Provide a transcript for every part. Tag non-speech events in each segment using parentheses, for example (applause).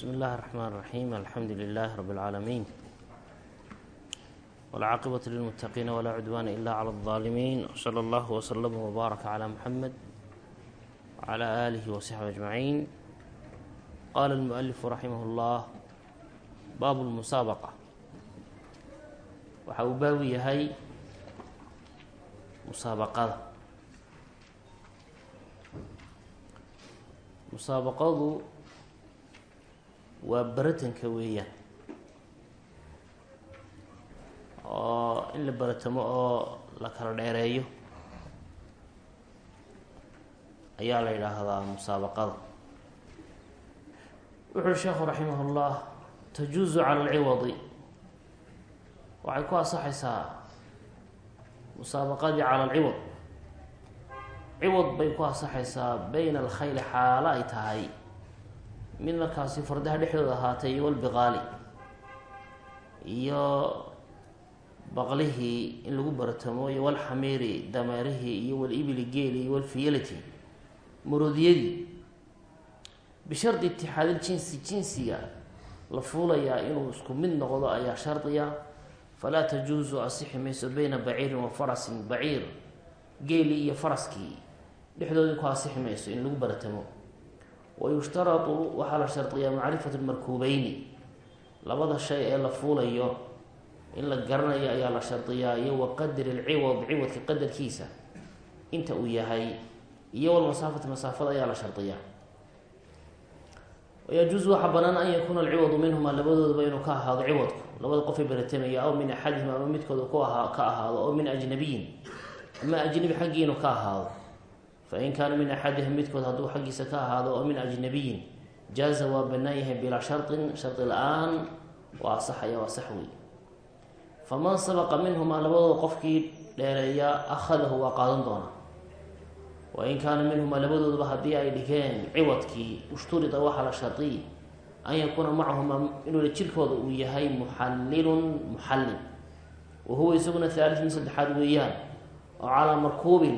bsmi اllahi الرحmn الرaحيm alxamdu لlah rb العaalamiin wاlcaaqibaة lilmutaqiina wlaa cudwana ila clى الظaalimiin wslى اllah wslm wbaaraka clى muxamed wclى alihi wصaxbi aجmaciin qala اlmuأlifu raximah اllah baabu اlmusaabaqa waxa uu baabu yahay musaabaqada musaabaqadu waa baratanka weeyaan oo in la baratamo oo la kala dheereeyo. Ayaa la yidhaahdaa musaabaqada. Wuxuuri sheekhu raximah اllah tajuuzu cala alciwadi waxay ku asaxaysaa musaabaqadii cala alciwad ciwad bay ku asaxaysaa bayna alkhayli xaalo ay tahay mid markaasi fardaha dhexdooda ahaatay iyo walbiqaali iyo baqlihii in lagu baratamo iyo walxamiiri dameerihii iyo walibili geeli iyo walfiyalati maroodiyadii bishardi itixaadil jinsi jinsiga la fuulayaa inuu isku mid noqdo ayaa shardiya falaa tajuusu asixi mayso bayna baciirin wa farasin baciir. Geeli iyo faraskii dhexdoodii ku asixi mayso in lagu baratamo wayushtaratu waxaa la shardiyaa macrifatu lmarkuubeyni labada shay ee la fuulayo in la garanayo ayaa la shardiyaa iyo wa qadri lciwad ciwadka qadarkiisa inta uu yahay iyo walmasaafati masaafada ayaa la shardiyaa wayajuusu waxaa banaan an yakuuna alciwadu minhuma labadoodaba inuu ka ahaado ciwadku labada qofay baratamaya aw min axadihima ama midkooda ka ahaado aw min ajnabiyin ama ajnabi xaggii ka ahaado fain kaana min axadihim midkood hadduu xaggiisa ka ahaado oo min ajnabiyin jaaza waa banaan yahay bilaa sharطin shardi la'aan waa asaxaya waa sax wey faman sabaqa minhumaa labadooda qofkii dheereeya akhadahu waa qaadan doonaa wain kaana minhumaa labadoodaba haddii ay dhigeen ciwadkii ushturida waxaa la shardiy an yakuuna macahumaa inuu jirkooda uu yahay muxallilun muxallil wa huwa isaguna haalid min saddexaad weeyaan oo calaa markuubin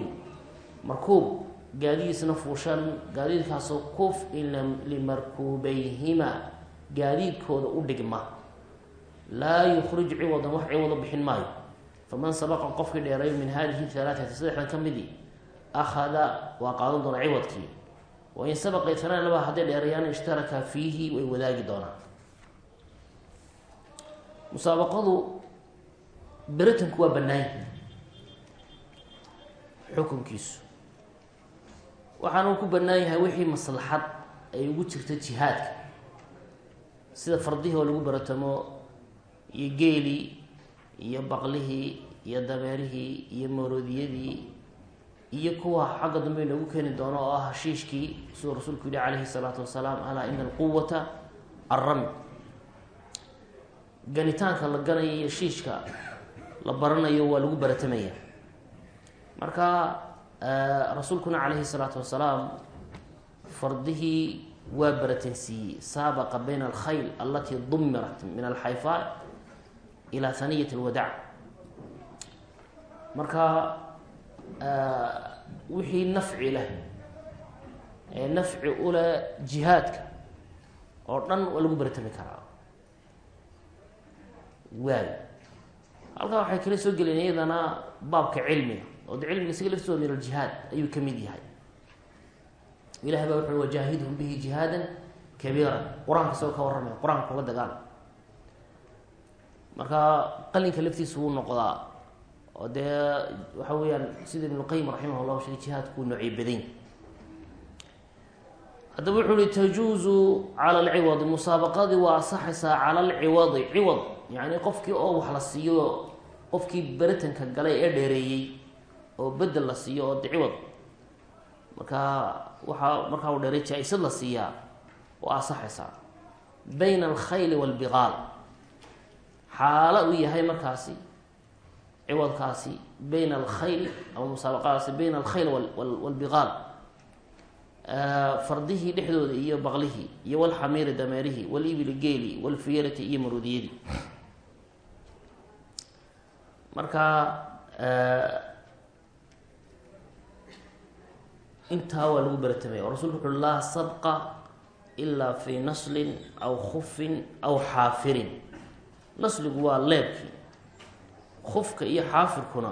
markuub gaadiidisna fuushan gaadiidkaasoo kuf-in limarkuubeyhima gaadiidkooda u dhigma laa yukhrij ciwadan wax ciwado bixin maayo. Faman sabaqa qofkii dheereeyo min hadihi halaaati saddexdan ka midii akhada waa qaadan doona ciwadkii. Wain sabaqa itnaan laba hadday dheereeyaan ishtaraka fiihi way wadaagi doonaan musaabaqadu beritanku waa banaany xukunkiisu waxaanu ku bannaan yahay wixii maslaxad ay ugu jirta jihaadka. Sida fardihii oo lagu baratamo iyo geelii iyo baqlihii iyo dameerihii iyo maroodiyadii iyo kuwa xagga dambe inoogu keeni doono oo ah hashiishkii siduu rasuulku yihi calayhi salaatu wasalaam alaa ina alquwata arrami ganitaanka la ganayo iyo shiishka la baranayo waa lagu baratamaya. Marka rasuulkuna calayhi salaatu wasalaam fardihii waa baratansiiyey saabaqa bayna alkhayl alatii dumirat min alxayfaa ila haniyat alwadac marka wixii nafci leh ee nafci uleh jihaadka oo dhan waa lagu baratami karaa. Waay halkaa waxay kala soo geleen iyadana baabka cilmiga oo de cilmiga isaga laftooda min aljihaad ayuu ka mid yahay. Ilahay baa wuxu wajaahidhum bihi jihaadan kabiira qur'aanka isagoo ka warramaya qur'aanka kula dagaal. Marka qalinka laftiisa wuu noqdaa oo dee waxa weeyaan sida ibnuqayim raximah llahu sheegay jihaadku wuu noocyo badan haddaba wuxuu uhi tajuuzu cala alciwadi musaabaqadii waa asaxaysaa cala alciwadi ciwad. Yacni qofkii oo wax la siiyo qofkii beritanka galay ee dheereeyey oo bedel la siiyo oo diciwad markaa waxaa markaa u dheeray jaa-isad la siiyaa waa asaxaysaa bayna alkhayli waalbiqaal xaalo uu yahay markaasi ciwadkaasi bayna alkhayl ama musaabaqadaasi bayna alkhayl waalbiqaal fardihii dhexdooda iyo baqlihii iyo walxamiiri dameerihii walibili geeli walfiyarati iyo maroodiyadii marka intaa waa lagu beratamaya oo rasulku wuxu laa sabqa ilaa fii naslin aw khufin aw xaafirin. Nasligu waa leebkii. Khufka iyo xaafirkuna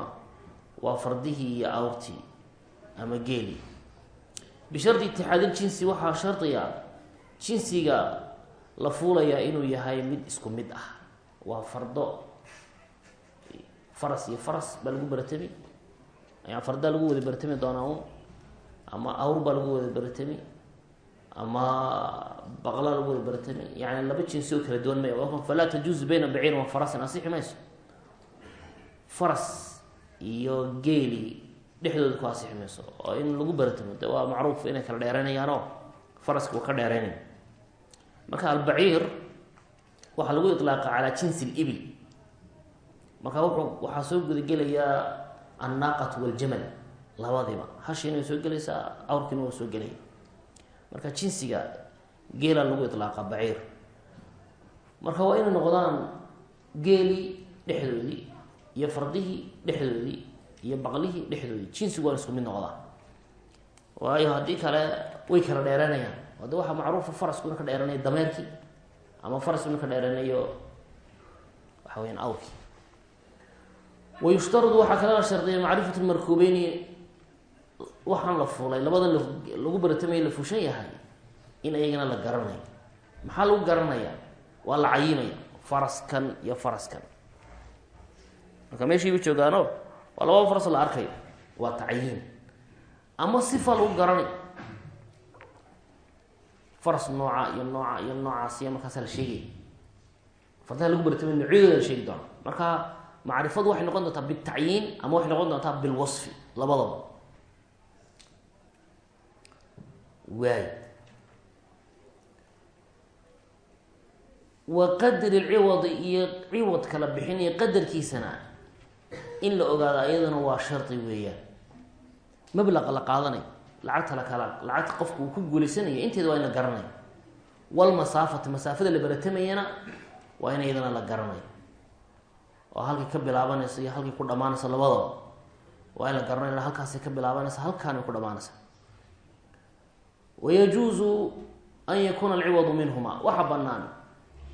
waa fardihii iyo awrtii ama geeli. Bishardi itixaadil jinsi waxaa shardiga jinsiga la fuulayaa inuu yahay mid isku mid ah. Waa fardo. Faras iyo faras baa lagu baratami fardaa lagu wada baratami doonaa ama awr baa lagu wada baratami ama baqla lagu wada baratami yani laba jinsi oo kala duwan may falaa tajuuzu bayna baciirin wa farasin. Asixi mayso faras iyo geeli dhexdooda ku asixi mayso oo in lagu baratamo de waa macruuf inay kala dheereynayaanoo faraska uu ka dheereynaya marka albaciir waxaa lagu iطlaaqa calaa jinsi اlibil marka wuxuu waxaa soo gudagelayaa annaaqat waljamal labadiiba. Hashiina soo gelaysaa awrkiina soo gelaya marka jinsiga geelaa lagu iطlaaqa baciir. Marka waa inay noqdaan geelii dhexdoodii iyo fardihii dhexdoodii iyo baqlihii dhexdoodii. Jinsigu waa isku mid noqdaa. Waayo haddii kale way kala dheeranayaan de waxaa macruufa farasku ka dheeranayo dameerkii ama farasku inu ka dheeranayo waxa weyaan awrkii. Wayushtaradu waxaa kale la shardiya macrifatu markuubeyni waxaan la fuulay labadan lagu baratamaya la fushan yahay in ayagana la garanayo maxaa lagu garanaya? Waa la cayimaya faraskan iyo faraskan. Marka meeshiiba joogaano waa lababa faras la arkay waa tacyiin. Ama sifa lagu garanay faras nooca iyo nooca iyo noocaasiya markaasa la sheegaya fardaha lagu bartamay noocyadooda la sheegi doona marka macrifadu waxay noqon doontaa bitacyiin ama waxay noqon doontaa bilwasfi labadaba waay wa qadri lciwadi iyo ciwadka la bixinayo qadarkiisana in la ogaado iyadana waa shardi weeyaan. Mablaqa la qaadanayo lacagta la kala lacagta qofka uu ku guulaysanaya inteeda waa in la garanayo walmasaafata masaafada la baratamayana waa in iyadana la garanayo oo halkay ka bilaabanaysa iyo halkay ku dhamaanaysa labadaba waa in la garanayo halkaasay ka bilaabanaysa halkaanay ku dhamaanaysa wayajuuzu an yakuuna alciwadu minhuma waxa banaan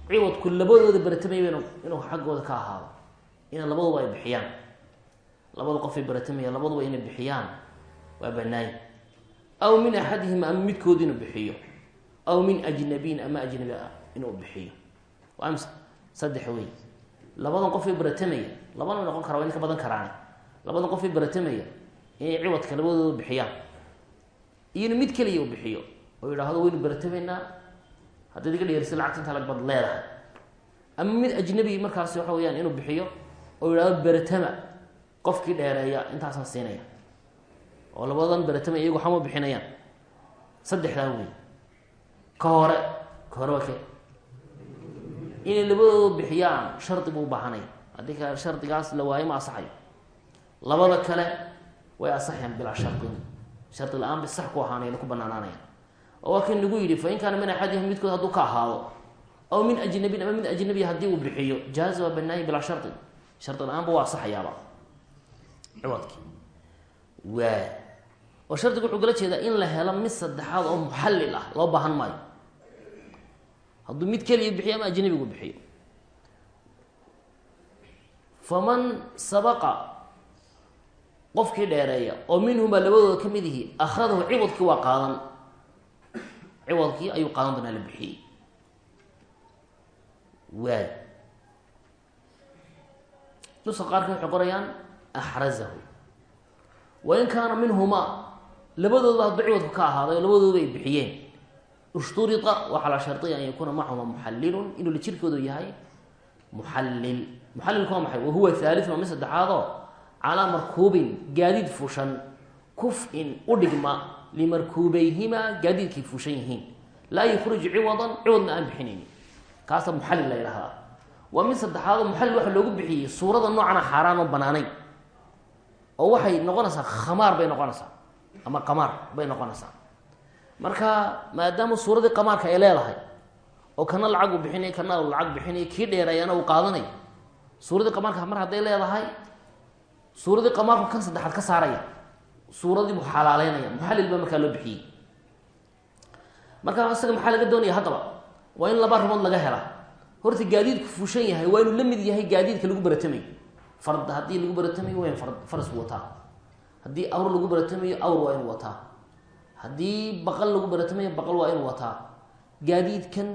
ciwadku labadooda baratamaya inuu xaggooda ka ahaado ina labaduba ay bixiyaan labada qofay baratamaya labaduba inay bixiyaan waa banaay aw min axadihima ama midkood inuu bixiyo aw min ajnabiyin ama ajnabi inuu bixiyo mise saddex wey labadan qofay baratamaya labana noqon kara waa in ka badan karaan labadan qofay baratamaya inay ciwadka labadooda bixiyaan iyona mid keliya u bixiyo oo yidhaahdo waynu baratamaynaa haddaad iga dheerisa lacagta intaa lagbad leedahay. Ama mid ajnabi markaasi waxa weyaan inuu bixiyo oo yidhahdo baratama. Qofkii dheereeya intaasaan siinaya. Oo labadan baratama iyagu xama bixinayaan. Saddexdaa wey ka hore ka hore waa inay labadooda bixiyaan shardi buu ubaahanaya haddii kale shardigaas la waayo ma asaxayo labada kale way asaxayaan bilaa shardin shardi la'aan bay sax ku ahaanayana ku banaanaanayaan oo waa kan lagu yidhi fa in kaana min axadihim midkood hadduu ka ahaado aw min ajnabin ama mid ajnabi haddii uu bixiyo jaaza waa banaayi bilaa shardin shardi la'aanba waa asaxayaaba ciwadki waa. Oo shardigu wuxuu kala jeedaa in la helo mid saddexaad oo muxallil ah loo baahan maayo. Hadduu mid keliya bixiyo ama ajnabigu bixiyo. Faman sabaqa qofkii dheereeya oo minhumaa labadooda ka mid ihi akhadahu ciwadkii waa qaadan. Ciwadkii ayuu qaadan doonaa la bixiyey. Waay nuska qaarka waxay qorayaan axrazahu wain kaana minhumaa labadooda hadduu ciwadku ka ahaaday oo labadooda ay bixiyeen. Ishturita waxaa la shardiya an yakuuna macahuma muxallilun inuu la jirkoodu yahay muxallil. Muxallilku waa maxay? Wahuwa haalithun waa mid saddexaadoo calaa markuubin gaadiid fushan kuf-in u dhigma limarkuubayhimaa gaadiidkay fushan yihiin. Laa yukhriju ciwadan ciwadna aan bixinayni kaasa muxallil la ydhahdaa waa mid saddexaadoo muxallil waxa loogu bixiyey suurada noocana xaaraan oo banaanayn. Oo waxay noqonaysaa khamaar bay noqonaysaa. Ama qamaar bay noqonaysaa. Marka maadaama suuradii qamaarka ay leedahay oo kana lacag uu bixinay kana lacag bixinay kii dheereeyana uu qaadanay suuradii qamaarka mar hadday leedahay suuradii qamaarku kan saddexaad ka saaraya suuradii buu xalaaleynaya muxallil baa markaa loo bixiyey. Markaa isaga maxaa laga doonaya haddaba? Waa in laba arrimood laga hela horta gaadiidku fuushan yahay waa inuu la mid yahay gaadiidka lagu baratamayo fard haddii lagu baratamayo waa in far farasku wataa. Haddii awr lagu baratamayo awr waa inuu wataa. Haddii baqal lagu baratamayo baqal waa inuu wataa. Gaadiidkan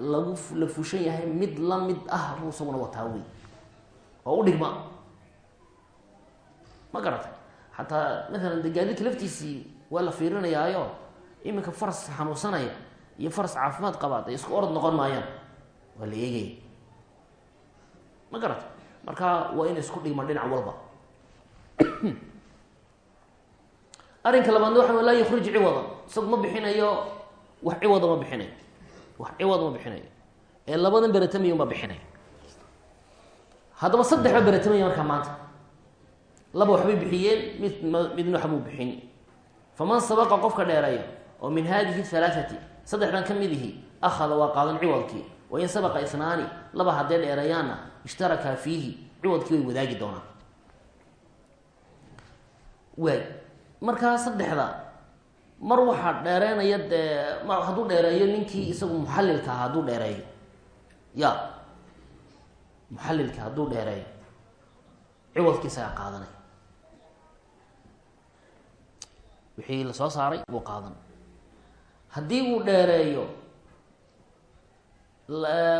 lagu la fuushan yahay mid la mid ah buu isaguna wataa wey oo u dhigma ma garatay. Xataa maalan de gaadiidka laftiisii waa la fiirinayaayo. Iminka faras xanuunsanaya iyo faras caafimaad qabaad ay isku orod noqon maayaan waa la ma garatay. Marka waa ina isku dhigma dhinac walba. (clears throat) Arrinka labaadna waxa laa yukrij ciwadan isagu ma bixinayo wax ciwada ma bixinayo wax ciwad ma bixinayo ee labadan beratamiya ma bixinayo haddaba saddex ba beratamaya markaa maanta laba waxbay bixiyeen mid midna waxbuu bixin. Faman sabaqa qofka dheereeya oo min hadihi halaaati saddexdan ka mid ihi akhada waa qaadan ciwadkii wain sabaqa isnaani laba haddee dheereeyaanna ishtarakaa fiihi ciwadkii way wadaagi doonaan. Waay. Markaa saddexda mar waxaa dheereynaya dee hadduu dheereeyo ninkii isagu muxallilka aha hadduu dheereeyo. Ya. Muxallilka hadduu dheereeyo. Ciwadkiisagaa qaadanay wixii la soo saaray wuu qaadan. Haddii uu dheereeyo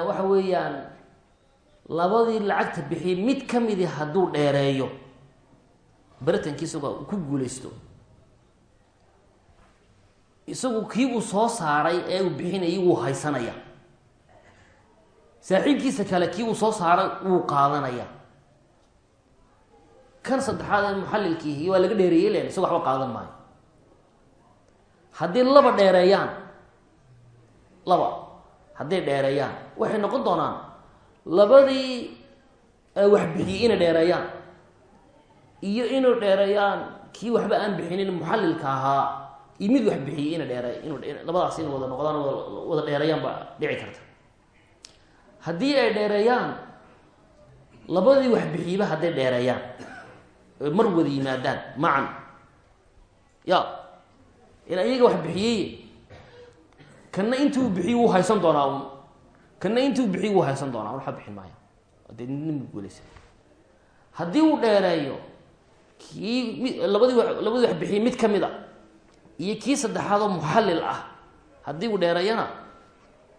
waxa weeyaan labadii lacagta bixiyay mid ka midi hadduu dheereeyo beritanki isaga uu ku guuleysto isagu kii uu soo saaray ee uu bixinayay wuu haysanaya. Saaxiibkiisa kale kii uu soo saaray wuu qaadanaya. Kan saddexaad ee muxallilkiihi waa laga dheereeyey len isago waxba qaadan maayo haddii laba dheereeyaan laba hadday dheereeyaan waxay noqon doonaan labadii wax bixiyey inay dheereeyaan. Iyo inuu dheereeyaan kii waxba aan bixinin muxallilka ahaa iyo mid wax bixiyey ina dheere inu labadaas ina wada noqdaan wada dheereeyaan baa dhici karta. Haddii ay dheereeyaan labadii wax bixiyba hadday dheereeyaan mar wada yimaadaan macan ya ila iyaga wax bixiyey. Kana intuu bixiyey wuu haysan doonaa kana intuu bixiyey wuu haysan doonaa. Waxba bixin maaya dee guuleysa haddii uu dheereeyo kii mi labadii labadii wax bixiyey mid ka mid a iyo kii saddexaadoo muxallil ah haddii uu dheereeyana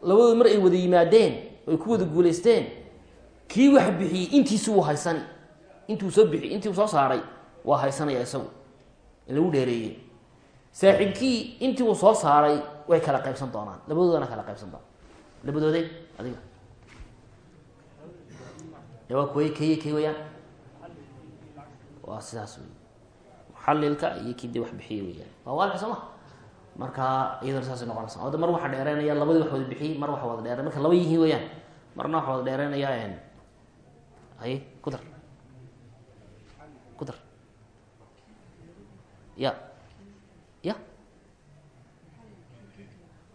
labadooda mar ay wada yimaadeen ay ku wada guuleysteen kii wax bixiyey intiisi wuu haysani. Intuu soo bixi intii uu soo saaray waa haysanaya isagu. In lagu dheereeyey saaxiibkii intii uu soo saaray way kala qaybsan doonaan. Labadoodana kala qaybsan doonaan. Labadoode adiga. Waa kuway kay kay wayaan waa sidaas wey muxallilka iyo kii wax bixiyey weyaan waa waadix soo ma? Marka iyadana saasay noqonaysa. O mar waxaa dheereynaya labadii wax wada bixiyey mar waxa wada dheere marka laba yihiin weyaan marna waxa wada dheereynaya hay ku dar. Ku dar. Ya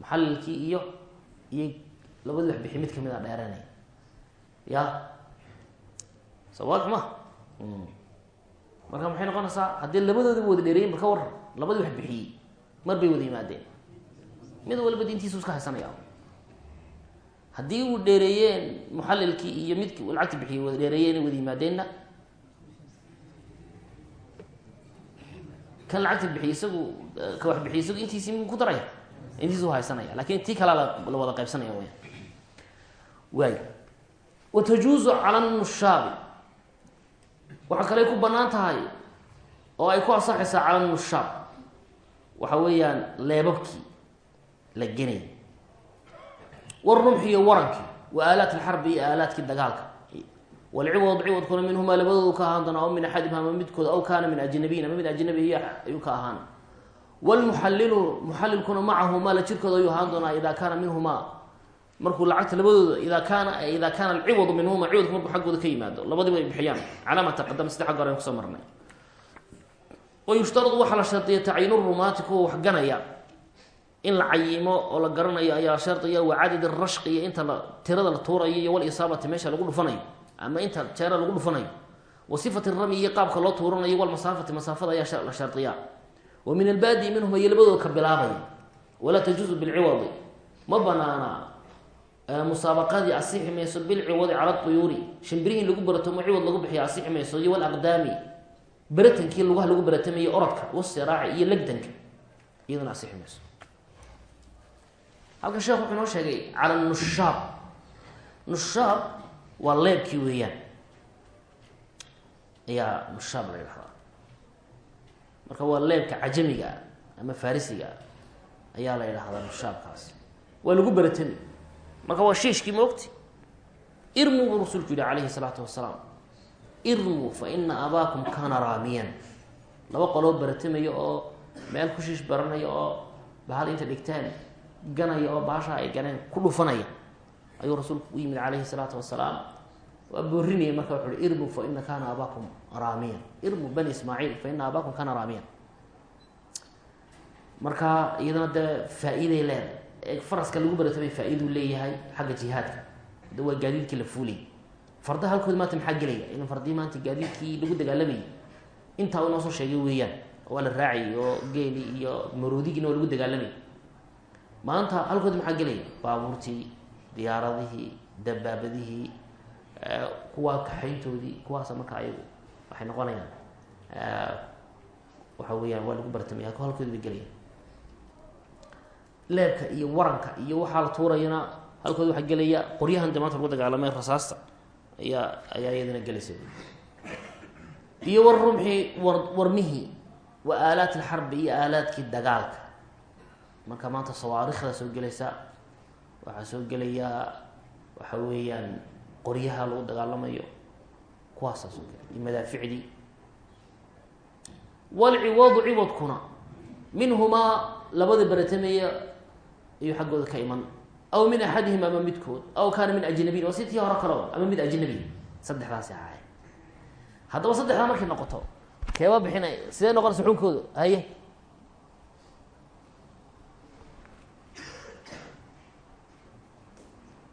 muxallilkii iyo iyo labadii wax bixiy mid ka mid a dheereynaya ya? So ma marka maxay noqonaysaa? Haddii labadoodiba wada dheereeyen bal ka waran labadii wax bixiyey mar bay wada yimaadeen. Mid waliba diintiisu iska haysanaya haddii uu dheereeyeen muxallilkii iyo midkii uu lacagta bixiyey wada dheereeyeen wada yimaadeenna kan lacagta bixiyey isagu ka wax bixiyey isagu intiisii ku daraya intiisu haysanaya laakiin tii kalea la wada qaybsanaya waya waay. Wa tajuuzu cala nushaabi waxaa kale ku bannaan tahay oo ay ku ansaxaysaa cala nushaab waxa weeyaan leebabkii la genay. Warumxi iyo warankii wa aalaat alxarbi iyo aalaadkii dagaalka. Walciwad ciwadkuna minhumaa ka ahaan doona aw min axadihim ama midkood aw kaana min ajnabiyin mid ajnabi ayuu ka ahaan wlmuxallilu muxallilkuna macahumaa la jirkooda ayuu ahaan doonaa idaa kaana minhumaa markuu lacagta labadooda ida kaana ida kaana alciwadu minhuma ciwadku markuu xaggooda ka yimaado labadiba ay bixiyaan calaa ma taqadama sida xagga hore an ku soo marnay wayushtaradu waxaa la shardiya tacyiinu rumaati kuwa wax ganaya in la cayimo oo la garanayo ayaa shardiya wa cadad rashqi iyo inta la tirada la tuurayo iyo walisaabati meesha lagu dhufanayo ama inta jeera lagu dhufanayo wa sifati rami loo tuuranayo wa min albaadi minhuma iyo labadooda ka bilaabaya walaa tajuuzu bilciwadi. Ma banaana musaabaqadii asixi mayso bilciwadi cala tuyuuri shimbirihi in lagu baratomo ciwad lagu bixiyo asixi mayso. Iyo walaqdaami beratankii lugaha lagu baratamaya orodka wasiraaci iyo legdanka iyaduna asixi mayso. Halkan sheekh wuxuu inoo sheegay cala nushaab nushaab waa leebkii marka waa leebka cajamiga ama farisiga ah ayaa la yidhahdaa nushaabkaasi waa lagu baratami marka waa shiishkii maogti irmu buu rasuulku yihi calayhi salaatu wasalaam irmu fa ina abaakum kaana raamiyan. Laba qoloo baratamaya oo meel ku shiish baranaya oo bahal inta dhigtaan ganaya oo baasha ay ganeen ku dhufanaya. Ayuu rasuulku u yimid calayhi salaatu wasalaam waa boorinaya marka wuxu uhi irmu fa ina kaana abaakum raamiyan. Irmu bani ismaaciil fa ina abaakum kaana raamiyan. Marka iyadana dee faa-iiday leedahay faraska lagu baratamay faa-iduu leeyahay xagga jihaadka. Da waa gaadiidkii la fuulay. Fardaha halkood maanta maxaa gelaya? In fardii maanta gaadiidkii lagu dagaalamayay intaa u noo soo sheegay weeyaan waa la raacayay oo geeli iyo maroodigiina waa lagu dagaalamayay maanta halkood maxaa gelaya? Baabuurtii diyaaradihii kuwaa kaxayntoodii kuwaasa marka ayagu waxay noqonayaan. Waxa weeyaan waa lagu bartamaya halkoodi bay gelayaan leebka iyo waranka iyo waxaa la tuurayana halkood waxaa gelaya qoryahan de maanta lagu dagaalamay rasaasta ayaa ayaa iyadana gelaysa. Iyo war rumxii war warmihii wa aalaat alxarbi iyo aalaadkii dagaalka. Marka maanta sawaarikhda soo gelaysa waxaa soo gelaya waxa weeyaan qoryaha lagu dagaalamayo kuwaasaa soo gelay iyo madaaficdii. Walciwadu ciwadkuna minhumaa labada baratamaya ayuu xaggooda ka iman. Aw min axadihim ama midkood aw kaana min ajnabiyin waa si tii hore kaleo ama mid ajnabi saddexdaasi ahaay haddaba saddexdaa markay noqoto keeba bixinay sidee noqonaysa xunkoodu haye.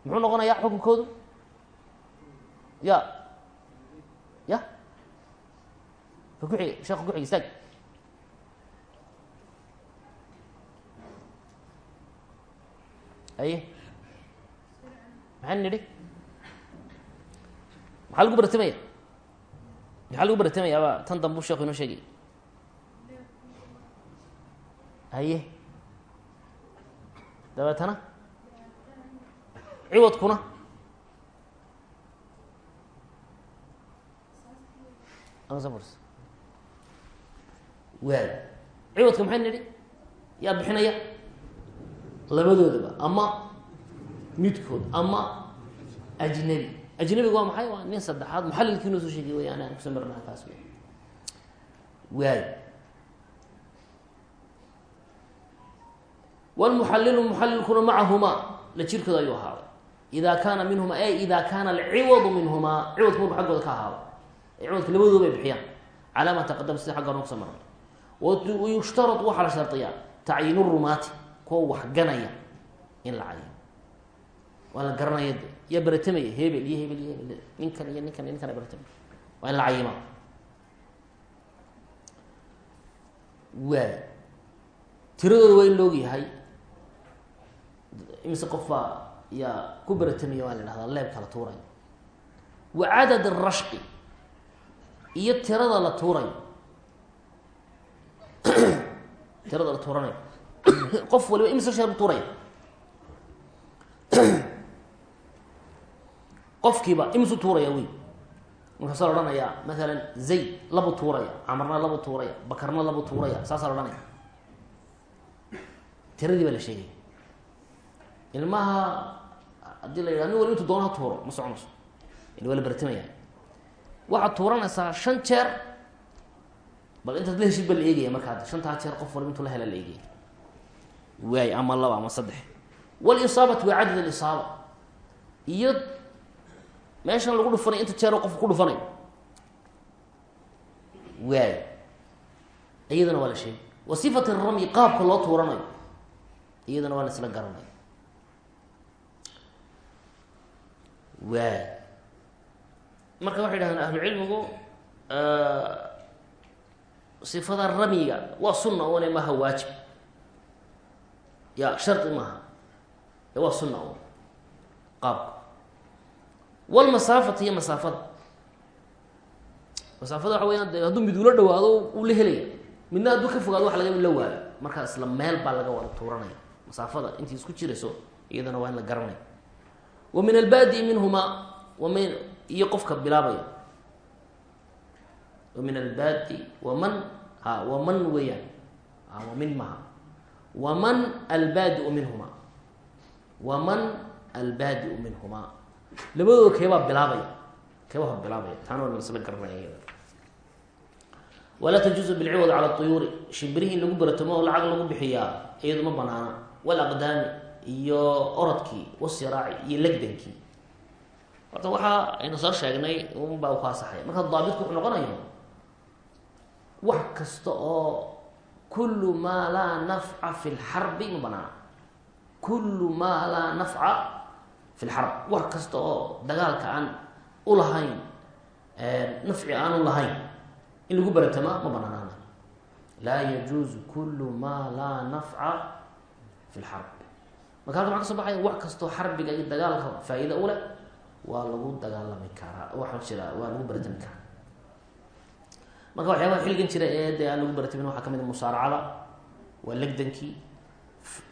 Muxuu noqonayaa xukunkoodu ya. Ya. Ka kuxig sheeka kuxig istaag haye maxaan nidhi? Maxaa lagu baratamaya maxaa lagu baratamaya aba tan dambu sheeku inoo sheegay. Haye dabeetana? Ciwadkuna waay ciwadka maxay nidhi yaa bixinaya labadoodaba ama midkood ama ajnabi ajnabiga waa maxay waa nin saddexaad muxalilkii noo soo sheegay wayaan aan kuso marna kaas wey waay wlmuxalilu muxalilkuna macahumaa la jirkooda ayuu ahaaday ida kaana minhuma ay ida kaana alciwadu minhumaa ciwadka marku xaggooda ka ahaado ciwadka labadooda bay bixiyaan. Calaa ma taqadama sida xagga hore kuso marnay. Wayushtarad waxaa la shardiyaa tacyiin rumaati kuwa waxganaya in la cayo waa la garanaya de. Yaa baratamaya hebel iyo hebel iyo hebel. Ninkan iyo ninkan iyo ninkan baratamay waa in la cayima waay tiradooda waa in loog yahay imise qof baa yaa ku baratamaya waa la dhahdaa leeb kala wa cadad arashqi iyo tirada la tuurayo. (clears throat) Tirada la tuuranayo. (clears throat) Qof waliba imise sheer bu tuuraya (clears throat) qofkiiba imisu tuuraya wey markaasaa la odhanayaa maalan zayd labu tuuraya camarna labu tuuraya bakarna labu tuuraya saasaa la odhanaya tiradii baa la ilmaha haddii la yidhah nin waliba intu ma soconayso. Waa la waxaad tuuranaysaa shan jeer. Bal intaad la heshid baa la eegaya markaa shantaa jeer qof waliba intuu la hela la eegaya. Waay ama laba ama saddex. Walisaabatu waa cadad alisaaba iyo meeshan lagu dhufanay inta jeero qofka ku dhufanayo waay iyadana waa la sheegay. Wa sifat ramyi qaabka loo tuuranayo. Iyadana waa la isla garanayo. Waay marka waxay dhahdeen ahlucilmigu sifada ramyiga waa sunna one maha waajib. Ya shardi maaha. Waa sunna un qaabka walmasaafata iyo masaafada. Masaafada waxa weyaan de hadduu mid ula dhawaado uu la helaya. Midna hadduu ka fogaado waxa laga la waayo. Marka isla meel baa laga wada tuuranaya. Masaafada intii isku jirayso iyadana waa in la garanaya. Wa min albaadi minhumaa wamin iyo qofka bilaabaya. Min albaadi waman ha waman weeyaan. Wamin maha. Waman albaadiu minhumaa waman albaadiu minhumaa labadooda keebaa bilaabaya. Keebaa hor bilaabaya? Taana waa lasla garanaya walaa tajuuzu bilciwad cala tuyuuri. Shimbirihii in lagu baratamo oo lacag lagu bixiyaa iyadu ma banaana. Walaqdaami iyo orodkii wasiraaci iyo legdankii horta waxaa aynu soo sheegnay unbaa u ka asaxaya marka daabitku wuxuu noqonayo wax kasta oo kullu maa laa nafca fi lxarbi ma banaana kullu maa laa nafca fi lxarb wax kasta oo dagaalka aan ulahayn nafci aan u lahayn in lagu baratamaa ma banaanaana laa yajuuzu kullu maa laa nafca fi lxarb marka halka maxa ka soo baxaya wax kastoo xarbiga iyo dagaalka faa-iida u leh waa lagu dagaalami karaa waxaa jira waa lagu baratami karaa. Marka waxyaabaha xilligan jira ee aan lagu baratamin waxaa ka mid a musaaracada waa legdankii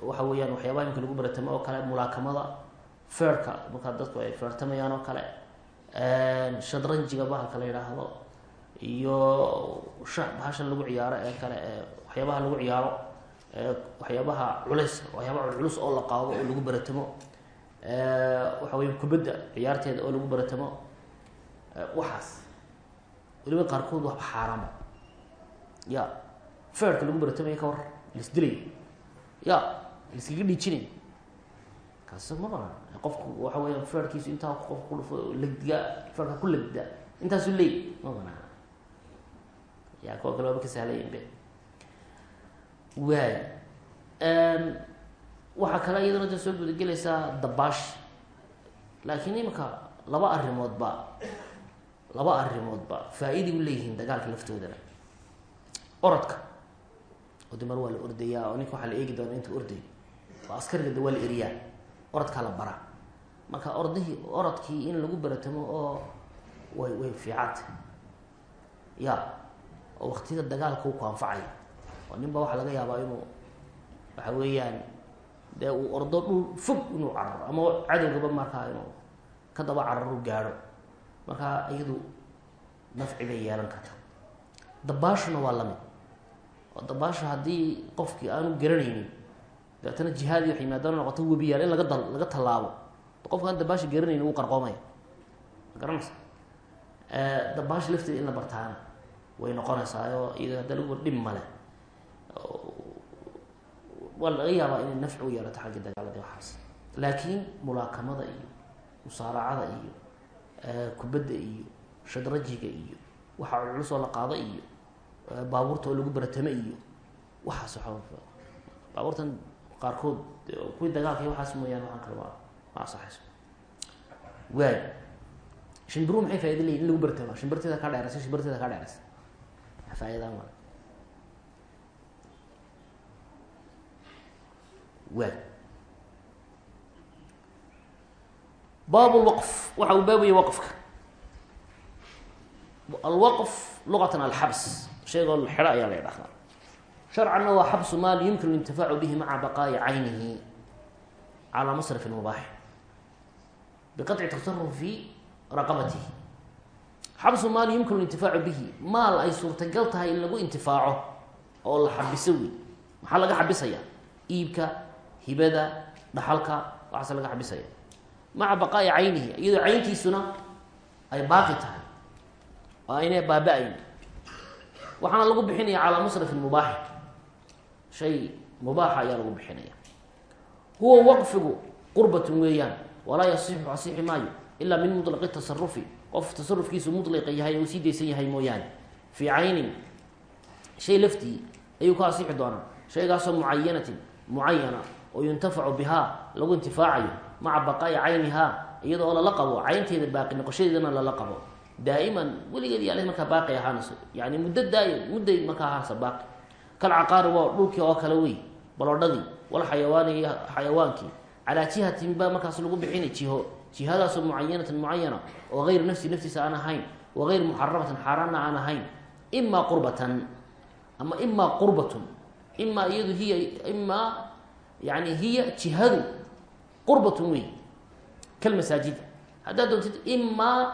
waxa weeyaan waxyaabaha imika lagu baratamo oo kale mulaakamada feerka markaa dadku ay feertamayaan oo kale shadranjiga bahalka la yidhaahdo iyo sha bahashan lagu ciyaaro ee kale ee waxyaabaha lagu ciyaaro waxyaabaha culeys waxyaabaha culculus oo la qaado oo lagu baratamo waxa weya kubadda ciyaarteeda oo lagu baratamo waxaas weliba qaarkood waxba xaaraama ya feerka lagu baratamaya ka war laisdilay ya laiskaga dhiijinay kaasi ma banaan qofku waxa weya feerkiisu intaa qofka ku dhufo legdiga feerka ku legda intaasu leey ma banaan ya kuwa kale waaba ka sahlayen be waay waxaa kale iyadana de soo gudagelaysaa dabaash. Laakiin imika laba arrimoodba laba arrimoodba faa-iday u leeyihiin dagaalka laftoodana. Orodka. Oo de mar waa la ordayaa oo ninka waxaa la eegi doona intuu ordayo oo askariga de waa la eriyaa. Orodkaa la baraa. Marka ordihii orodkii in lagu baratamo oo way way fiicanta ya oo waktiyada dagaalka u ku anfacaya oo nin ba waxaa laga yaabaa inuu waxa weeyaan dee uu ordo dhul fog inuu cararo ama cadowgaba markaa inuu ka daba cararu gaadho. Markaa iyadu nafci bay yeelan karta dabaashuna waa la mid oo dabaasha haddii qofkii aanu garanaynin dabeetana jihaadi wax yimaadana noqoto webiyaal in laga dal laga tallaabo. Qofka dabaasha garanaynin wuu qarqoomaya. Ma garanaysa? Dabaasha lafteeda in la bartaana way noqonaysaayo iyado hadda lagu dhib male waa laga yaabaa inay nafci u yeelato xagga dagaaladi waxaas. Laakiin mulaakamada iyo musaaracada iyo kubadda iyo shadrajiga iyo waxa culculus oo la qaado iyo baabuurta oo lagu baratamo iyo waxaas baabuurtan qaarkood kuwii dagaalka waxaas mooyaane waxaan kale ma asaxayso waay shimbiruhu maxay faida leyihin in lagu baratama shimbirteeda kaa dheeraysa shimbirteeda kaa dheeraysa faaidaan waay baab lwaqf waxa uu baabaya waqfka. Alwaqf luqatan alxabs sheegoo xidho ayaa la ydhahdaa sharcanna waa xabsu maal yumkin lintifaacu bihi maca baqaa'i caynihi calaa masraf mubaax biqaطci tasarufi raqabatihi. Xabsu maal yumkin lintifaacu bihi. Maal ay suurtagal tahay in lagu intifaaco oo la xabiso wey maxaa laga xabisaya iibka hibada dhaxalka waxaase laga xabisaya. Maca baqaa'i caynihi iyadoo cayntiisuna ay baaqi tahay. Oo aynay baaba-ayn waxaana lagu bixinaya calaa masrafin mubaaxi. Shay mubaaxa ayaa lagu bixinaya. Huwa waqfigu qurbatun weeyaan walaa yasixu asixi maayo ilaa min mutlaqi tasarufi qof tasarufkiisu mutliqa yahay uu sii daysan yahay mooyaane. Fii caynin shay laftii ayuu ka asixi doonaa. Shaygaasoo mucayanatin mucayana oo yuntafacu bihaa lagu intifaacayo maca baqaa'i caynihaa iyada oo lala qabo caynteeda baaqi noqoshadeedana lala qabo. Daa'iman weligeed yaale markaa baaqi ahaanayso. Yani muddo daay mudday markaa ahaanaysa baaqi. Kal caqaari waa dhulkii oo kale wey baloodhadii walxayawaani iyo xayawaankii. Calaa jihatin baa markaas lagu bixinay jiho jihadaasoo mucayanatan mucayana oo gayr nafsi naftiisa aan ahayn wa gayr muxaramatin xaaraanna aan ahayn imaa qurbatan. Ama imaa qurbatun. Imaa iyadu hiya yani hiya jihadu qurbatun wey kalmasaajid haddaad doontid imaa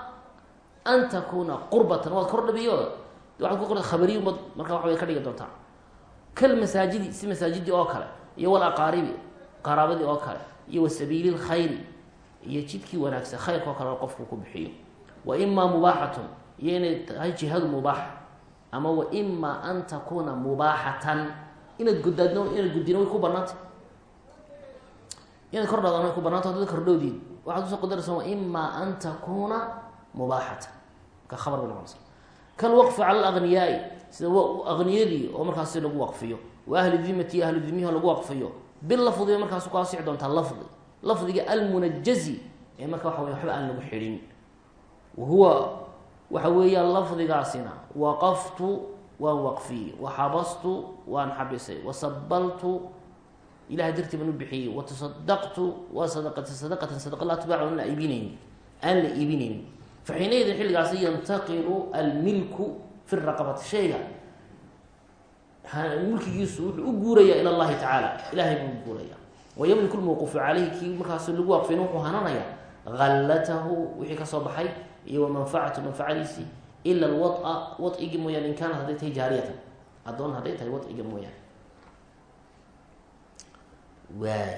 an takuuna qurbatan waad kor dhabiyo waxaad ku qorta khabariy umad markaa wax way ka dhigi doontaa. Kalmasaajidi si masaajidii oo kale iyo wal aqaaribi qaraabadii oo kale iyo wa sabiili lkhayri iyo jidkii wanaagsan khayrka oo kale qofku ku bixiyo. Wa imaa mubaaxatun iyo inay tahay jihadu mubaaxa ama wa imaa an takuuna mubaaxatan inaad gudaadno inaad gudino way ku banaantay inaad kor dhadaan way ku banaanta dad kordhowdiid waxaad u soo qadaraysa wa imaa an takuuna mubaaxatan marka khabar bay noqonaysa kalwaqfi cala alagniyaai sida aqniyadii oo markaasi lagu waqfiyo. Wa ahli dimati iyo dimihi lagu waqfiyo. Bilafdi bay markaas ku asici doontaa lafdi. Lafdiga almunajazi ee marka waxa wey waxba aan lagu xidhin wahuwa waxa weeyaan lafdigaasina waqaftu waan waqfiyey. Waxabastu waan xabisay wasabaltu ilahay dartii baan u bixiyey. Watasadaqtu sadaqatay sadaqatan sadaqa laa tubaac aan la iibinaynin. Aan la iibinaynin. Fa xilligaasi yantaqilu almilku fi raqabati shayga. Mulkigiisu wuxuu u guurayaa ila llahi tacaala. Ilahay buu guuraya wayamliku lmawquufu caleyhi kii markaas lagu waqfin wuxuu hananaya. Hallatahu wixii ka soo baxay iyo wamanfacatu manfacadiisii ila alwaa wadcigi mooyaane in kaanat hadday tahay jaariyatan. Addoon hadday tahay wadciga mooyaane waay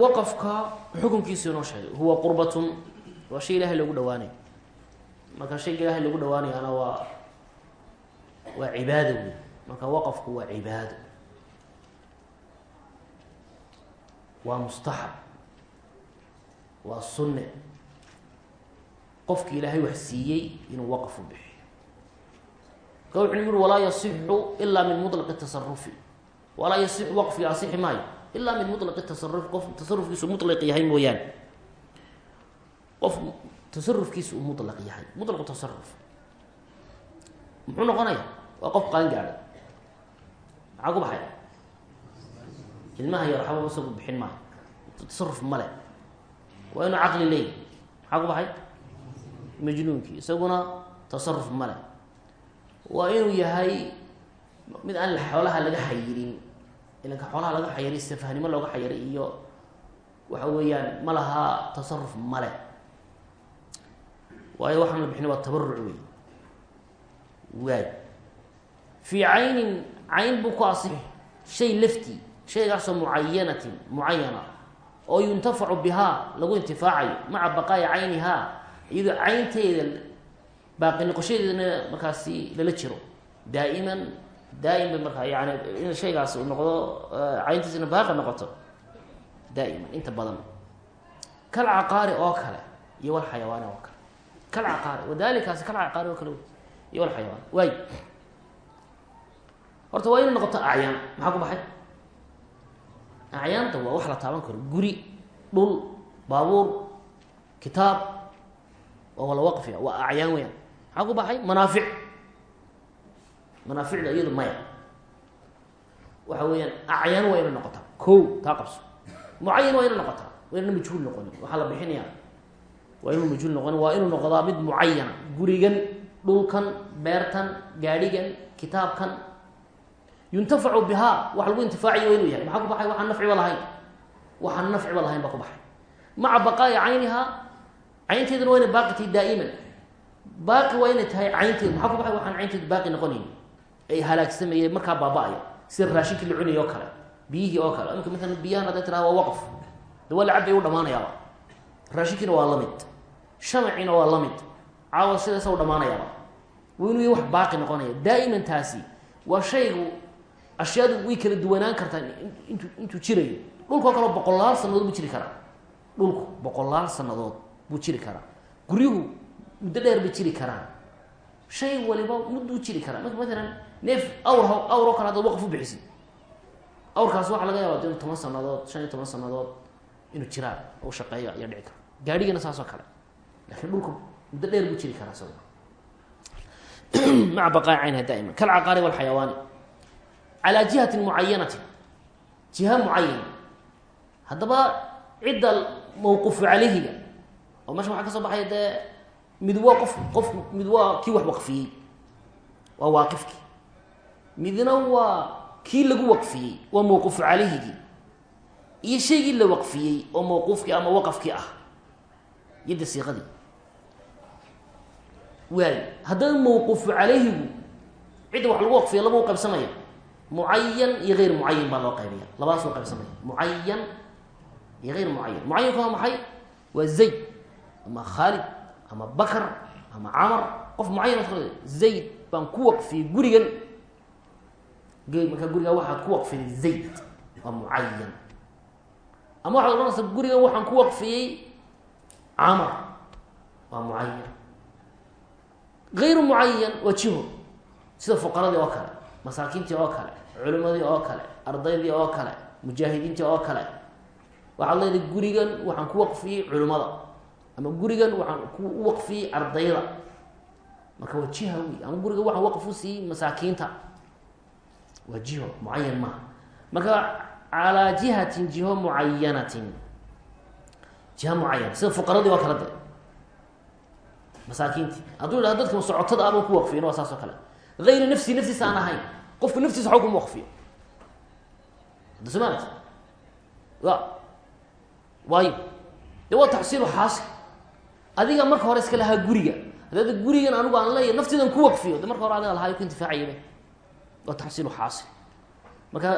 waqafka xukunkiisu inoo sheegay huwa qurbatun. Waa shay ilahay loogu dhawaanayo marka shayga ilahay loogu dhawaanayana waa waa cibaado wey marka waqafku waa cibaado waa mustaxab. Waa sunne qofki ilaahay wax siiyey inuu waqfu bixiyo. Ka wuxuu yihi walaa yasixu ilaa min mulaqi tasarufi walaa yasixu waqfigi asixi maayo ilaa min mulaqi tasarufi qof tasarufkiisu mulaq yahay mooyaane. Qof tasarufkiisu uu mulaq yahay mulaqu tasaruf muxuu noqonaya? Waa qof qaangaaday maxaa ku baxay? Ilmaha yar waxba isagu bixin maayo. Tasaruf male waa inuu caqli leey maxaa ku baxay? Majnuunkii isaguna tasaruf male waa inuu yahay mid aan xoolaha laga xayirin ilanka xoolaha laga xayiray safahnimo looga xayiray iyo waxa weeyaan ma laha tasaruf male waayo waxaan la bixina waa tabaruc wey waay fii caynin cayn buu ku asixi. Shay lafti shaygaasoo mucayanatin mucayana oo yuntafacu bihaa lagu intifaacayo maca baqaa'i caynihaa iyadoo caynteeda baaqi noqoshadeedana markaasi lala jiro. Daa'iman daa'im ba markaa yani in shaygaas uu noqdo cayntiisana baaqi noqoto. Daa'iman inta badan. Kal caqaari oo kale iyo wal xayawaani oo kale. Kal caqaari wadalikaasi kal caqaari oo kale iyo wal xayawaan. Waay. Horta waa inay noqoto acyaan maxaa ku baxay? Acyaanta waa wax la taaban karo. Guri dhul baabuur kitaab waa wala waqfiya waa acyaan weyaan maxaa ku baxay? Manaafic. Manaaficda iyadu maya. Waxa weeyaan acyaan waa inay noqotaa. Ko taa qabso. Mucayan waa inay noqotaa. Waa la bixinaya waa inuu majhuul noqonin waa inuu mid mucayana gurigan dhulkan beertan gaadhigan kitaabkan. Yuntafacu bihaa. Wax lagu intifaaciyo waa inuu yahay. Maxaa ku baxay? Waxaan nafciba lahayn. Waxaan nafciba lahayn baa caynteeduna waa inay baaqi tahay daa'iman. Baaqi waa inay tahay caynteedu maxaa ku baxay waxaan caynteedu baaqi noqonayn. Ay halaagsamayeen markaa baaba-aya. Sida raashinkii la cunayay oo kale biyihii oo kale. Imika maalan biyahan hadday tiraha waa waqf. De waa lacab bay u dhamaanayaaba raashinkiina waa la mid. Shamaciina waa la mid. Caawa sidaasa u dhamaanayaaba waa inuu wax baaqi noqonaya. Daa'iman taasi waa shaygu ashyaadu way kala duwanaan kartaa intu intuu jirayo. Dhulkao kaleo boqolaal sanadood buu jiri karaa. Dhulku boqolaal sanadood buu jiri karaa. Guryuhu muddo dheer bay jiri karaan. Shay waliba mudduu jiri karaa. Marka maalan neef awr awr oo kale hadaad waqf u bixisid. Awrkaas waxaa laga yaaba toban sanadood shan iyo toban sanadood inuu jiraan u shaqeeyo ayaa dhici kara gaadhigana saas oo kale. Laakiin dhulku muddo dheer buu jiri karaa isago (clears throat) maca baqaa caynha daa'ima kalcaqaari walxayawaani calaa jihatin mucayanatin jiha mucayana haddaba cidda mawquufu calayhiga oo meesha waxaa ka soo baxaya dee mid waa qof qof mid waa kii wax waqfiyey waa waaqifkii. Midna waa kii lagu waqfiyey waa mawquufu calayhigii. Iyo shaygii la waqfiyey oo mawquufkii ama waqafkii ah. Yadda siiqadii waay haddaba mawquufu calayhigu cidda wax lagu waqfiya laba u qaybsamaya. Mucayan iyo geyr mucayan baa loo qaybaya. Labadaas loo qaybsamaya. Mucayan iyo geyr mucayan mucayanku waa maxay? Waa zayd ama khaalid ama bakr ama camar qof mucayan zayd baan ku waqfiyey gurigan. Markaa gurigaa waxaad ku waqfiday zayd waa mucayan ama waxaad odhanaysaa gurigan waxaan ku waqfiyey camar waa mucayan gayru mucayan waa jiho sida fuqaradii oo kale masaakiintii oo kale culimadii oo kale ardaydii oo kale mujaahidiintii oo kale. Waxaad leedahay gurigan waxaan ku waqfiyey culimada ama gurigan waxaan ku waqfiyey ardayda. Marka waa jiha wey ama gurigan waxaan waqf u siiyey masaakiinta. Waa mucayan maaha. Marka calaa jihatin jiho mucayanatin jiha mucayan sida fuqaradii oo kale de masaakiintii. Hadduu yidhahdo dadka socotada abaan ku waqfiyin waa saas oo kale. Ayri nafsi naftiisa aan ahayn. Qofku naftiisa waxba kuma waqfiyo hadda soo maaragti wa waayo dee waa taxsiilu adiga marka hore iska lahaa guriga. Haddaad gurigan anigu aan leeyahy naftiidan ku waqfiyo. De marka hore adiga lahaa ku intifaacayaba waa taxsiilu xaasil. Marka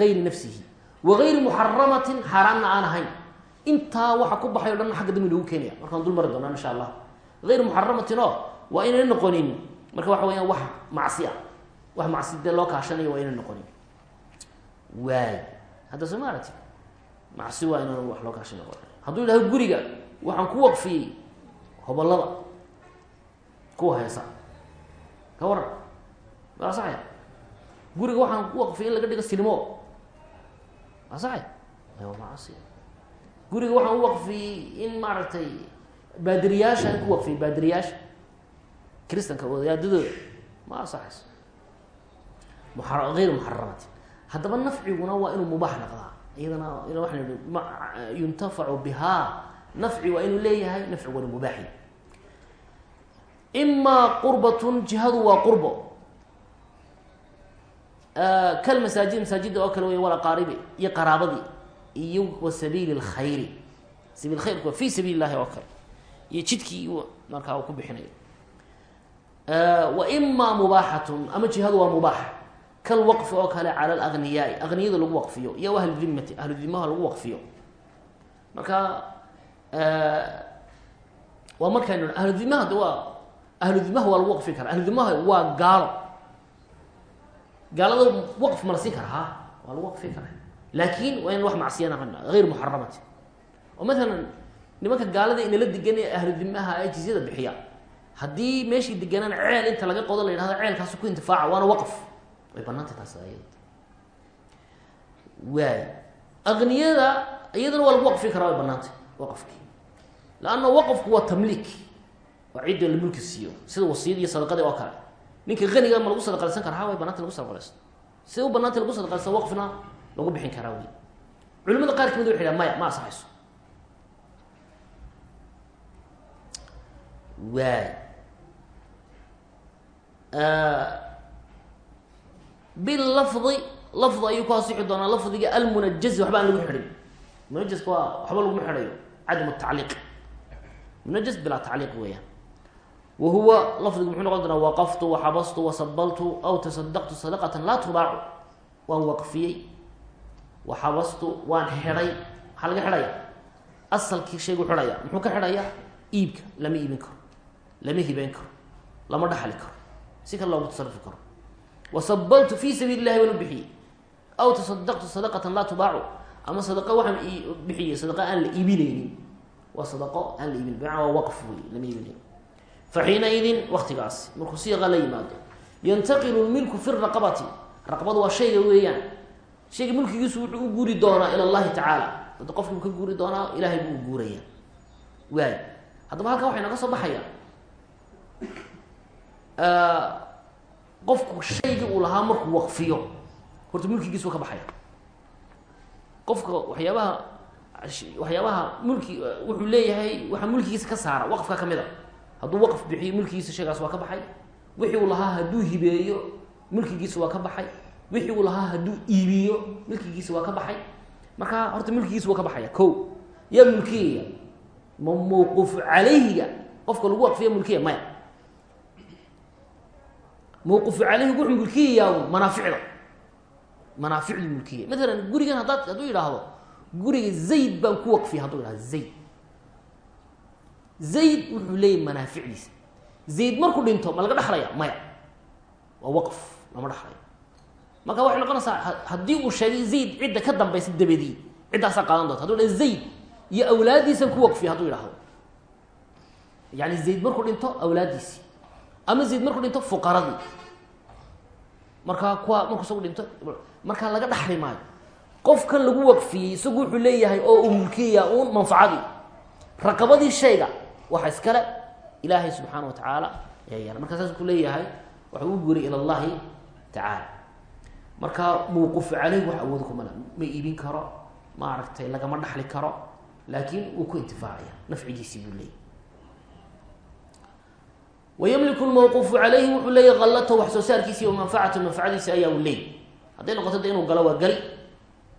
ayri nafsihi. Wa gayri muxaramatin xaaraamna aan ahayn. Intaa waxa ku baxay o dhan xagga dambi lagu keenaya. Markaan dul mari doonaa insha allah. Ayr muxaramatin oo waa inay noqonin. Marka waxa weyaan wax macsi a wax macsi loo kaashanayo waa inay noqonin. Waay. Hadda soo maaragti macsi waa inaan wax loo kaashan hadduu yidhahdo guriga waxaan ku waqfiyey hobolada. Kuwa heesa ka asaxaya guriga waxaan ku waqfiyey in laga dhigo asaxaya waa macasi. Guriga waxaan u waqfiyey in maaragtay baadiriyaasha in ku waqfiyay baadiriyaasha. Kristanka wadaadadooda. Ma asaxayso ayr muxaramatin haddaba nafciguna waa inuu mubaax noqdaa. Iyadana ina waxaan ihi ma yuntafacu nafci waa inuu leeyahay nafcigu waa inu mubaaxi imaa qurbatun jihadu waa qurbo kal masaajid masaajida oo kale wey walaqaaribi iyo qaraabadii iyo wa sabiili lkhayri sabiil khayrku waa fi sabiili llahi oo kale iyo jidkii markaa uu ku bixinayo wa imaa mubaaxatun ama jihadu waa mubaax kal waqfi oo kale cala alagniyaai agniyada lagu waqfiyo iyo ahludimmati ahludimaha lagu waqfiyo marka waa markaynu ahludimaha de waa ahludimaha waa lagu waqfi kara ahludimaha waa gaalo. Gaalada waqf ma la siin kara ha waa lagu waqfi kara laakin waa in wax macsiyana ayr muxaramati oo maalan nimanka gaalada inala degan ee ahludimaha ee jizyada bixiya haddii meeshii deganaan ceel inta laga qodo la yidhahdo ceelkaasi ku intifaaca waana waqf. Way banaantay taas waay aqniyada iyadana waa lagu waqfi karaa way banaantay waqfki laanna waqfku waa tamliik waa cidda la mulki siiyo sida wasiyada iyo sadaqadii oo kale ninka aniga ma lagu sadaqalaysan kara ha way banaantay lagu sadaqalaysto sida u banaantay lagu sadaqalaysan waqfna lagu bixin karaa wey culimada qaar ka mid waxay dhaha maya ma asaxayso waay bilafdi lafdi ayuu ku asixi doonaa lafdiga almunajazi waxba aan lagu xidhin munajaska waa waxba laguma xidhayo cadam tacliiq munajas bilaa tacliiq wa huwa lafdigu muxuu noqon doonaa waqaftu waxabastu wasabaltu aw tasadaqtu sadaqatan laa tubaacu waan waqfiyey waxabastu waan xidhay maxaa laga xidhaya asalkii shaygu xidhaya muxuu ka xidhaya iibka lama iibin karo lama hibeyn karo lama dhaxli karo si kale loogu tasarufi karo wasabaltu fi sabiili llahi waan u bixiyey aw tasadaqtu sadaqatan laa tubaacu ama sadaqa waxaan bixiyey sadaqa aan la iibineynin waa sadaqo aan la iibin bimacnaa waa waqf wey lama iibinayn fa xiinaidin waktigaas markuu siiqa la yimaado. Yantaqilu lmilku fi raqabati. Raqabadu waa shayga weeyaan. Shayga mulkigiisu wuxuu u guuri doonaa ila llahi tacaala. Hadda qofki buu ka guuri doonaa ilahay buu guuraya waay haddaba halkan waxay naga soo baxaya. Qofku shaygii uu lahaa markuu waqfiyo. Horta mulkigiisu ka baxaya. Qofka waxyaabaha waxyaabaha mulki wuxuu leeyahay waxaa mulkigiisa ka saara waqfka ka mid a hadduu waqf bixiyo mulkigiisa shaygaas waa ka baxay. Wixii uu lahaa hadduu hibeeyo mulkigiisa waa ka baxay. Wixii uu lahaa hadduu iibiyo mulkigiisa waa ka baxay. Marka horta mulkigiisa waa ka baxaya. Ko yaa mulkiyaya ma mawquufu calayhiga qofka lagu waqfiya mulkiya maya. Mawquufu calayhiga wuxuu mulkiyayaa manaaficda. Manaaficdu mulkiya. Maalan gurigan haddaad hadduu yidhaahdo guriga zayd baan ku waqfiya hadduu yidhahdo zayd. Zayd wuxuu leeyahy manaaficdiisa. Zayd markuu dhinto ma laga dhexlaya maya. Waa waqf lama dhexlayo marka waxay noqonaysaa haddii uu sheegay zayd cidda ka dambaysa dabadii ciddaasaa qaadan doonta haduu dha zayd iyo awlaaddiisan ku waqfiya hadduu yidhahdo. Yani zayd markuu dhinto awlaaddiisii ama zayd markuu dhinto fuqaradii. Markaa kuwa markuu isagu dhinto markaa laga dhaxli maayo qofkan lagu waqfiyey isagu wuxuu leeyahay oo uu mulkiyaya uun manfacadii raqabadii shayga waxa iskale ilaahay subxaana wa tacaala ayaa yeela markaa saas ku leeyahay waxa uu guuray ila allahi tacaala. Markaa mawquufu caleyh wax awooda kumala ma iibin karo maaragtay lagama dhaxli karo laakiin wuu ku intifaacaya nafcigiisii buu leeyay wymliku lmawquufu calayhi wuxuu leeyahy kallatahu wax soo saarkiisi wa manfacatu manfacadiisi ayaa uu leeyay hadday noqoto de inuu galo waa geli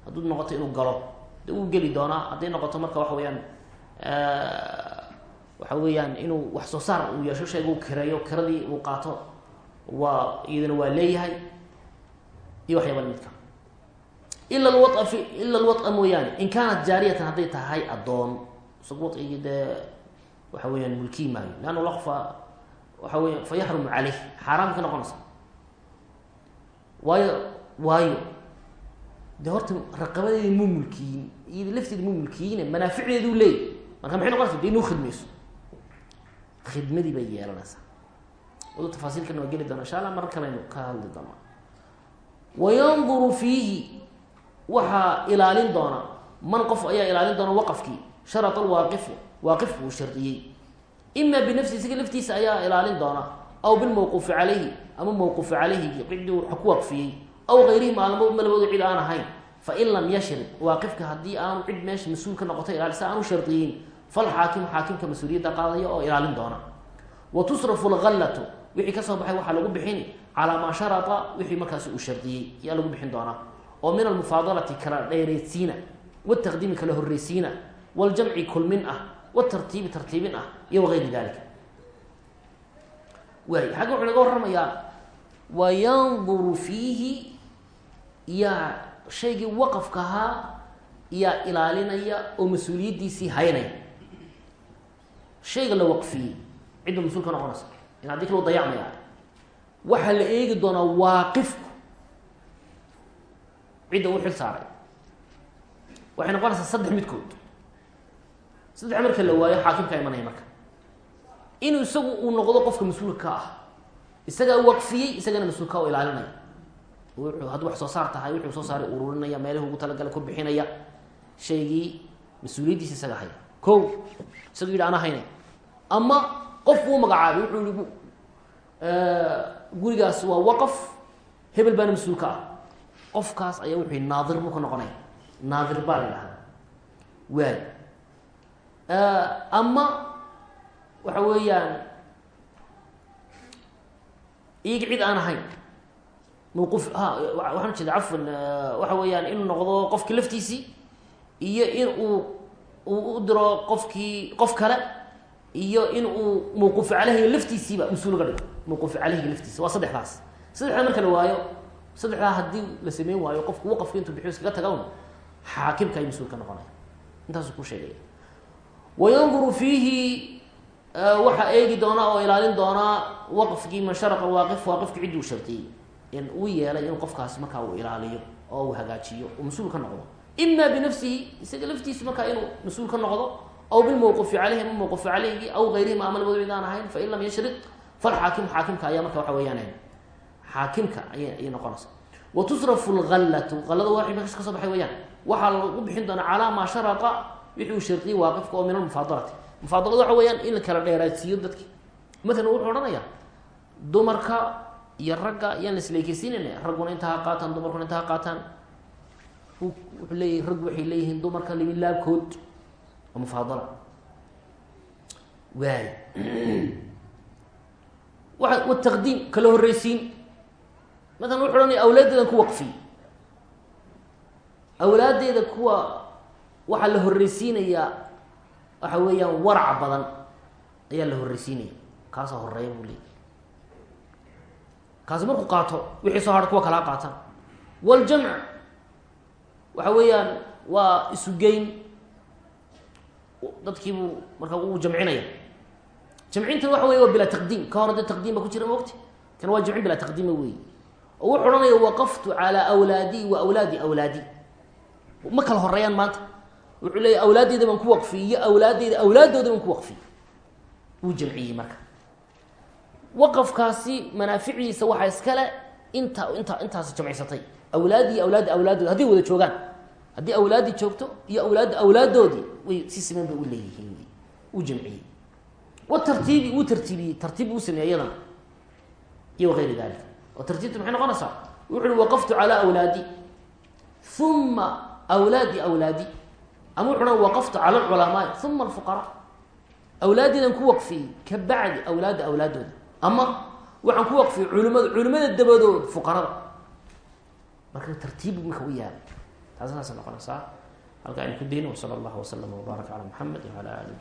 hadduu noqoto inuu galo. De wuu geli doonaa hadday noqoto marka waxa weyaan waxa weeyaan inuu wax soo saar uu yeesho shayga uu kireeyo kiradii uu qaato waa iyadana waa leeyahay iyo waxyaaba lamidka ila lwa fi ila alwa mooyaane in kaanat jaariyatan hadday tahay addoon. Isagu waigii dee waxa weeyaan mulkii maayo. Leanna laqfa waxa weya fa yaxrumu caleyh xaaraam ka noqonaysa. Waayo waayo de horta raqabadeedi mu mulkiyin iyada lafteeda mu mulkiyine manaaficdeeduu leeyay marka maxay noqonaysa de inuu khidmayso khidmadii bay yeelanaysaa. Wadu tafaasiilkana waa geli doona insha allah mar kaleynu ka hadli doonaa. Wayanduru fiihi waxaa ilaalin doona. Man qof ayaa ilaalin doona waqafkii sharata alwaaqifu waaqifku uu shardiyey ima binafsi isaga laftiisa ayaa ilaalin doona. Aw bilmawquufi calayhi ama mawquufi calayhi ciddii wax ku waqfiyey aw gayrihim aalmo malabooda cid aan ahayn. Fain lam yashrid waaqifka haddii aanu cid meesha mas'uul ka noqoto ilaalisa aanu shardiyin falxaakimu xaakimka mas'uuliyadda qaadaya oo ilaalin doona. Wa tusrafu lgallatu wixii ka soo baxay waxaa lagu bixini calaa maa sharata wixii markaasi uu shardiyey ayaa lagu bixin doonaa. Oo min almufaadalati kala dheereysiina wataqdiimi kala horreysiina waljamci kulmin ah watartiibi tartiibin ah iyo wagayri dalika waay xagga wuxuu naga warramayaa wayanduru fiihi yaa shaygii waqafka ahaa yaa ilaalinaya oo mas'uuliyaddiisii haynaya. Shayga la waqfiyey cidda mas'uul ka noqonaysa in haddii kale u dayacmaya waxaa la eegi doonaa waaqifku. Cidda uu xil saaray. Waxay noqonaysaa saddex midkood. Saddex marka la waayo xaakimkaa imanaya marka. Inuu isagu uu noqdo qofka mas'uulka ka ah. Isagaa waqfiyey isagana mas'uulka oo ilaalinaya wuxuu hadduu wax soo saar tahay wuxuu soo saaray ururinaya meelihii ugu talagalay ku bixinaya. Shaygii mas'uuliyaddiisa isaga haya. Ko isagu yidhi anaa haynaya ama qofku u magacaabay wuxuu yihi gurigaas waa waqaf hebel baana mas'uul ah. Qofkaas ayaa wuxuu yihi naadir buu ka noqonaya naadir baa la waay. Ama waxa weeyaan iyagi cid aan ahayn mawquuf waxaan ujeeda cafwan waxa weeyaan inuu noqdo qofki laftiisii iyo in uu uu u diro qofkii qof kale iyo in uu mawquuf caleyhiga laftiisiiba mas'uul ga dhigo. Mawquuf caleyhiga laftiisa waa saddexdaas. Saddexdaa marka la waayo saddexdaa haddii la sameyn waayo qofku waqafka intuu bixiyo iskaga taga un xaakimka ay mas'uul ka noqonaya. Intaasuu ku sheegaya. Wayanduru fiihi waxaa eegi doonaa oo ilaalin doonaa waqfkii man sharaqa waaqif waaqifki ciddii uu shartiyey uu yeelay in qofkaasi markaa uu ilaaliyo oo uu hagaajiyo uu mas'uul ka noqdo. Ima binafsihi isaga laftiisu markaa inuu mas'uul ka noqdo aw bilmawqufi caleyhi ama mawqufi caleyhgi aw gayrihima ama labadaba idaan ahayn fain lam yashrid falxaakimu xaakimka ayaa marka waxa weeyaan xaakimka aya ayay noqonaysa. Wa lgallatu allada waa meesha ka soo baxay weyaan waxaa lagu bixin doonaa calaa maa sharaqa wixii uu shardiyey waaqifka oo min almufaadalati mufaadalada waxa weyaan in la kala dheeraadsiiyo dadki. Matalan wuxuu odhanayaa dumarka iyo ragga yaan laisleekeysiinayna ragguna inta ha qaataan dumarkuna inta ha qaataan wuxuu leeyahy raggu waxay leeyihiin dumarka limin laabkood oo mufaadala. Waay. (clears throat) Waa wataqdiim kala horreysiin matalan wuxu odhanaya awlaaddeedan ku waqfi. Awlaaddeeda kuwa waxaa la horreysiinayaa waxa weeyaan warac badan ayaa la horreysiinaya kaasaa horreeya buu leeyay kaasi markuu qaato wixii soo hadha kuwa kalaa qaataan waljamc waxa weeyaan waa isugeyn dadkiibuu markaa uu jamcinaya. Jamcintan waxa wey waa bilaa taqdiim. Ka hor dee taqdiim ba ku jira mogti kan waa jamcin bilaa taqdiima wey oo wuxuu odhanaya waqaftu calaa awlaadii wa awlaadi awlaadi. Ma kala horeeyaan maanta? Wuxuu leeya awlaadeyda baan ku waqfiyey iyo awlaadeyda awlaadooda baan ku waqfiyey. Wuu jamciyey marka waqafkaasi manaaficiisa waxaa iskale inta inta intaas jamcisatay awlaadii awlaadi awlaadooda. Hadday wada joogaan. Haddii awlaadii joogto iyo awlaadda awlaadoodii way si siman bay u leeyihiin uu jamciyey watartiibi wuu tartiibiyey tartiib uu sameeyey iyo wagayri dalik oo tartiibta maxay noqonaysaa? Wuxu waqaftu calaa awlaadi. Uma awlaadi awlaadi. Ama wuxu waqaftu cala alculamaai uma alfuqaraa. Awlaaddeedan ku waqfiyey ka bacdi awlaadda awlaadooda ama waxaan ku waqfiyey culimada culimada dabadood fuqarada. Marka tartiib marka u yaalla taas saasa noqonaysaa. Halka aynu ku dayno wsala allahu waslama wbaarak calaa muxamed wala ali